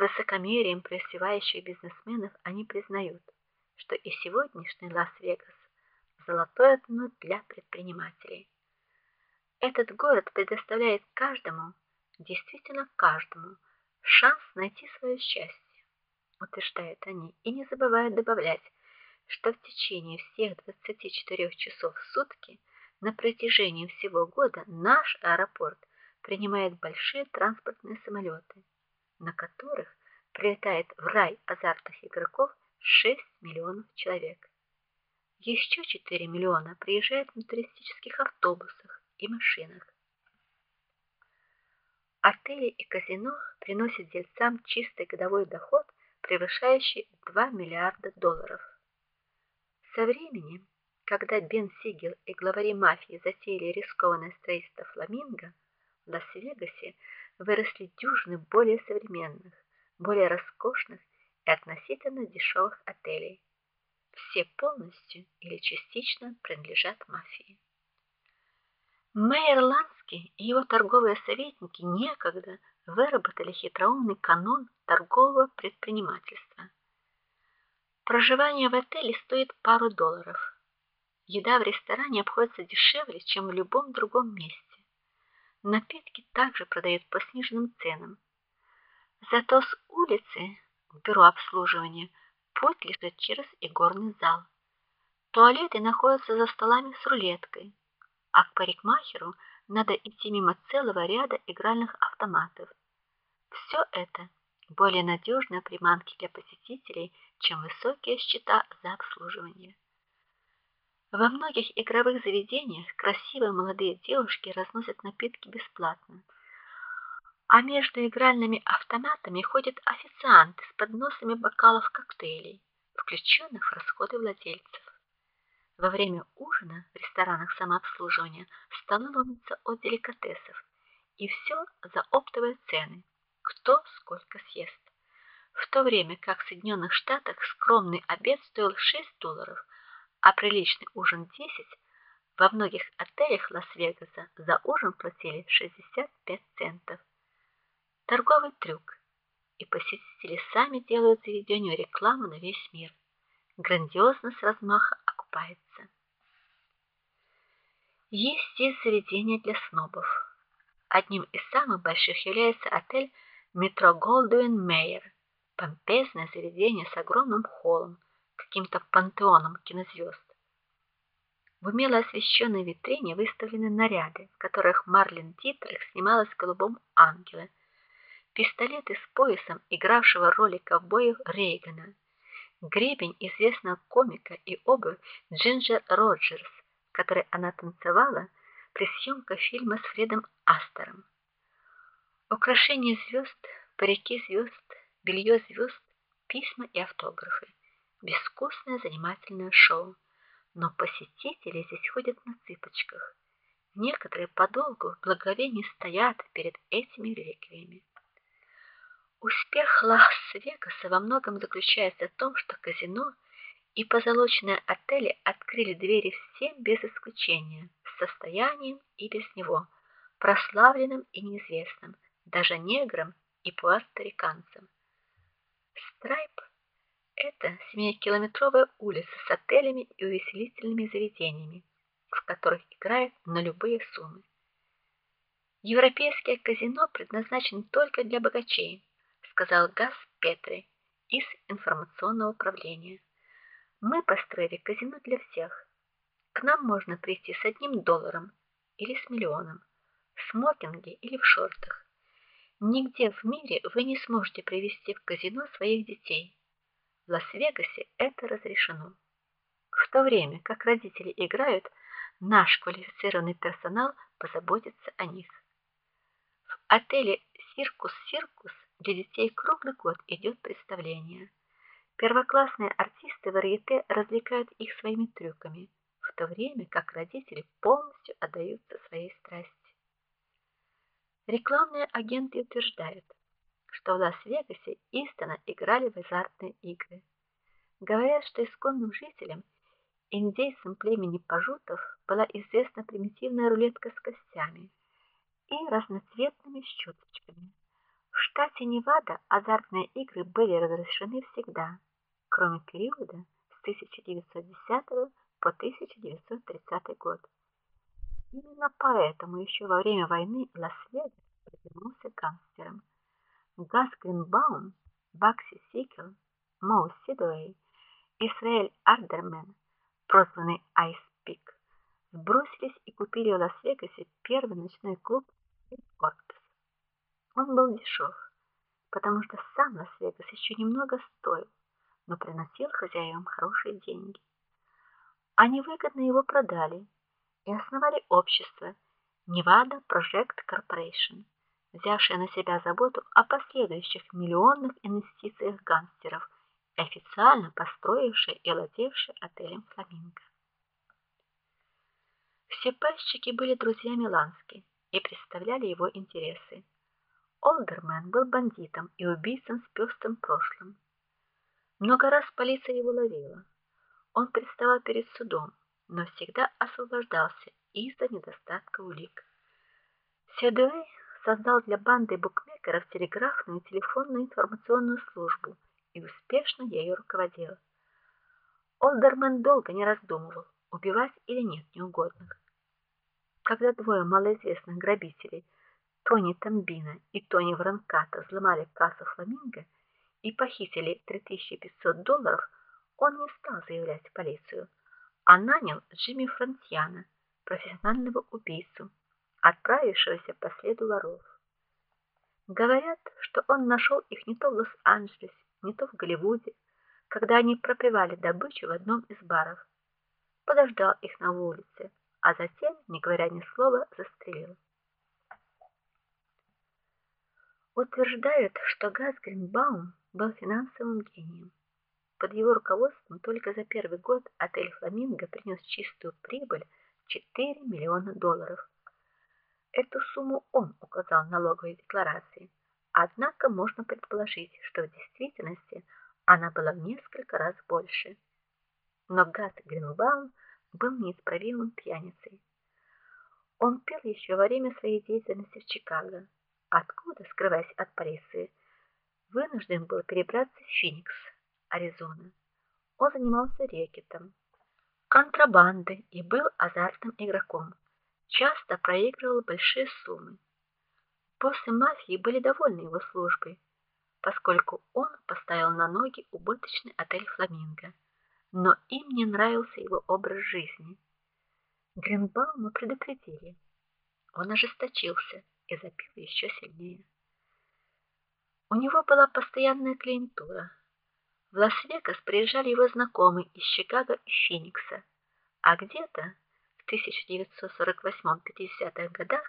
высокомерием преуспевающих бизнесменов они признают, что и сегодняшний Лас-Вегас золотое дно для предпринимателей. Этот город предоставляет каждому, действительно каждому, шанс найти свое счастье, утверждают они, и не забывают добавлять, что в течение всех 24 часов в сутки на протяжении всего года наш аэропорт принимает большие транспортные самолеты, на которых прилетает в рай азартных игроков 6 миллионов человек. Еще 4 миллиона приезжают на туристических автобусах и машинах. Отели и казино приносят дельцам чистый годовой доход, превышающий 2 миллиарда долларов. Со временем, когда Бен Сигел и главари мафии затеяли рискованное строительство фламинго, в Лас-Вегасе выросли дюжины более современных, более роскошных и относительно дешевых отелей. Все полностью или частично принадлежат мафии. Мэйр Ланский и его торговые советники некогда выработали хитроумный канон торгового предпринимательства. Проживание в отеле стоит пару долларов. Еда в ресторане обходится дешевле, чем в любом другом месте. Напитки также продают по сниженным ценам. Зато с улицы в бюро обслуживания путь лежит через игорный зал. Туалеты находятся за столами с рулеткой, а к парикмахеру надо идти мимо целого ряда игральных автоматов. Все это более надежные приманки для посетителей, чем высокие счета за обслуживание. Во многих игровых заведениях красивые молодые девушки разносят напитки бесплатно. А между игральными автоматами ходят официанты с подносами бокалов коктейлей, включенных в расходы владельцев. Во время ужина в ресторанах самообслуживания столы ломятся от деликатесов, и все за оптовые цены. Кто сколько съест. В то время как в Соединенных Штатах скромный обед стоил 6 долларов, а приличный ужин 10, во многих отелях Лас-Вегаса за ужин платили 65 центов. Торговый трюк. И посетители сами делают заведению рекламу на весь мир. Грандиозно с размаха окупается. Есть и заведения для снобов. Одним из самых больших является отель Метро Голдуин Мейер. Помпезное заведение с огромным холлом каким-то пантеоном кинозвезд. В умело освещенной витрине выставлены наряды, в которых Марлен Дитрих снималась в Голубом ангеле. Пистолеты с поясом игравшего роли ковбоя Рейгана, гребень известного комика и обувь Джинджер Роджерс, в которой она танцевала при съемках фильма с Фредом Астером. Украшения звезд, парики звезд, белье звезд, письма и автографы безвкусное занимательное шоу, но посетители здесь ходят на цыпочках. Некоторые подолгу в благовении стоят перед этими реликвиями. Успех Лас-Вегаса во многом заключается в том, что казино и позолоченные отели открыли двери всем без исключения, с состоянием и без него, прославленным и неизвестным, даже неграм и пуэрториканцам. Страйп это семикилометровая улица с отелями и увеселительными заведениями, в которых играют на любые суммы. Европейское казино предназначено только для богачей, сказал Гас Петри из информационного управления. Мы построили казино для всех. К нам можно прийти с одним долларом или с миллионом, в смокинге или в шортах. Нигде в мире вы не сможете привести в казино своих детей в Лас-Вегасе это разрешено. В то время, как родители играют, наш квалифицированный персонал позаботится о них. В отеле Circus Circus для детей круглый год идет представление. Первоклассные артисты варьете развлекают их своими трюками, в то время как родители полностью отдаются своей страсти. Рекламные агенты утверждают, что в Лас-Вегасе истинно играли в азартные игры. Говорят, что исконным жителям, индейцам племени пажутов, была известна примитивная рулетка с костями и разноцветными щеточками. штате Невада азартные игры были разрешены всегда, кроме периода с 1910 по 1930 год. Именно поэтому еще во время войны Лас-Вегас приглянулся гангстерам. Гас Гринбаум, Багси Сигел, Мо Сидуэй, Исраэль Альдермен, прозванный Айс Пик, сбросились и купили в Лас-Вегасе первый ночной клуб Корпус. Он был дешев, потому что сам Лас-Вегас еще немного стоил, но приносил хозяевам хорошие деньги. Они выгодно его продали и основали общество Nevada Project Corporation, взявшее на себя заботу о последующих миллионных инвестициях гангстеров и официально построившее и владевшее отелем Фламинго. Все пайщики были друзьями Лански и представляли его интересы. Олдермен был бандитом и убийцей с пёстрым прошлым. Много раз полиция его ловила. Он представал перед судом, но всегда освобождался из-за недостатка улик. Седуэй создал для банды букмекеров телеграфную и телефонную информационную службу и успешно ею руководил. Олдермен долго не раздумывал, убивать или нет неугодных. Когда двое малоизвестных грабителей Тони Тамбина и Тони Вранката взломали кассу Фламинго и похитили 3500 долларов, он не стал заявлять в полицию, а нанял Джимми Франтьяна, профессионального убийцу, отправившегося по следу воров. Говорят, что он нашел их не то в Лос-Анджелесе, не то в Голливуде, когда они пропивали добычу в одном из баров. Подождал их на улице, а затем, не говоря ни слова, застрелил. Утверждают, что Газ Гринбаум был финансовым гением. Под его руководством только за первый год отель Фламинго принес чистую прибыль 4 миллиона долларов. Эту сумму он указал в налоговой декларации. Однако можно предположить, что в действительности она была в несколько раз больше. Но Газ Гринбаум был неисправимым пьяницей. Он пил еще во время своей деятельности в Чикаго откуда, скрываясь от полиции, вынужден был перебраться в Феникс, Аризона. Он занимался рекетом, контрабандой и был азартным игроком. Часто проигрывал большие суммы. После мафии были довольны его службой, поскольку он поставил на ноги убыточный отель Фламинго, но им не нравился его образ жизни. Гринбаума предупредили. Он ожесточился и запил еще сильнее. У него была постоянная клиентура. В Лас-Вегас приезжали его знакомые из Чикаго и Феникса, а где-то 1948-50-х годах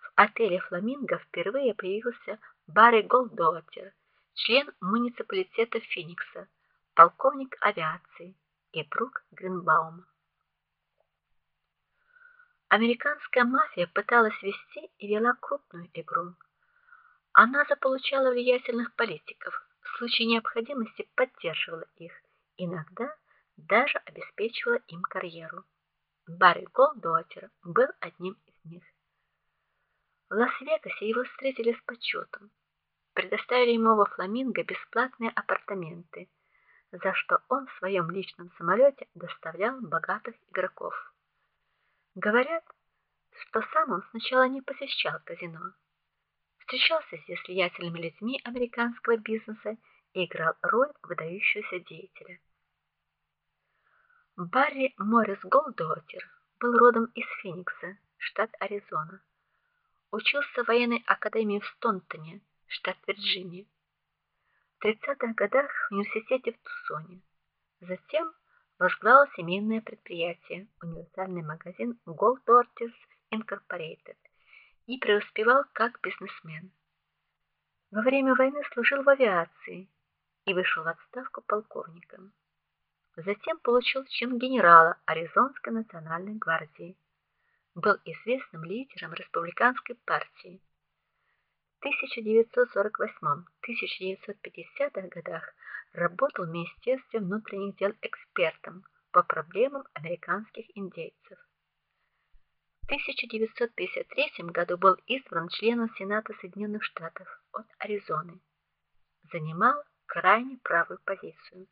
в отеле Фламинго впервые появился Барри Голдотер, член муниципалитета Феникса, полковник авиации и друг Гринбаума. Американская мафия пыталась вести и вела крупную игру. Она заполучала влиятельных политиков, в случае необходимости поддерживала их, иногда даже обеспечивала им карьеру. Барри Голдуотер был одним из них. В Лас-Вегасе его встретили с почетом. Предоставили ему во Фламинго бесплатные апартаменты, за что он в своем личном самолете доставлял богатых игроков. Говорят, что сам он сначала не посещал казино. Встречался с влиятельными людьми американского бизнеса и играл роль выдающегося деятеля. Барри Моррис Голдотер был родом из Феникса, штат Аризона. Учился в военной академии в Стонтоне, штат Вирджиния. В 30-х годах в университете в Тусоне. Затем возглавил семейное предприятие, универсальный магазин Gold Ortiz Incorporated и преуспевал как бизнесмен. Во время войны служил в авиации и вышел в отставку полковником. Затем получил чин генерала Аризонской национальной гвардии. Был известным лидером республиканской партии. В 1948-1950 годах работал в Министерстве внутренних дел экспертом по проблемам американских индейцев. В 1953 году был избран членом Сената Соединенных Штатов. от Аризоны. Занимал крайне правую позицию.